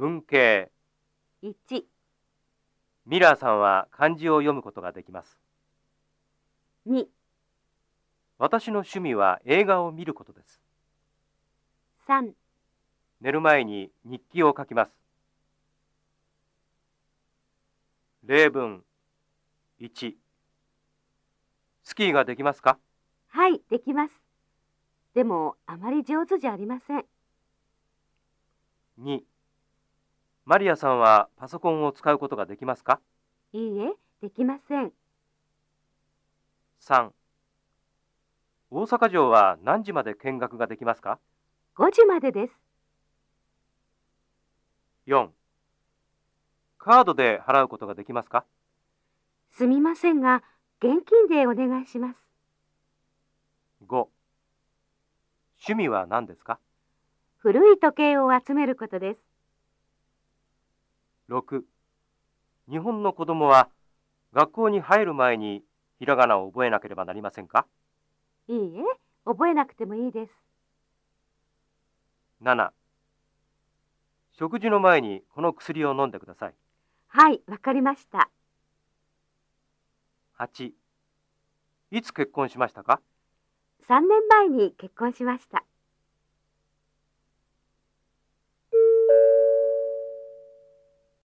文系。1、ミラーさんは漢字を読むことができます。2、私の趣味は映画を見ることです。3、寝る前に日記を書きます。例文。1スキーができますか？はい、できます。でも、あまり上手じゃありません。2マリアさんはパソコンを使うことができますか？いいえ、できません。3大阪城は何時まで見学ができますか？5時までです。4カードで払うことができますか？すみませんが、現金でお願いします。5趣味は何ですか？古い時計を集めることです。6日本の子供は学校に入る前にひらがなを覚えなければなりませんか？いいえ、覚えなくてもいいです。7食事の前にこの薬を飲んでくださいはい、わかりました。8いつ結婚しましたか？3年前に結婚しました。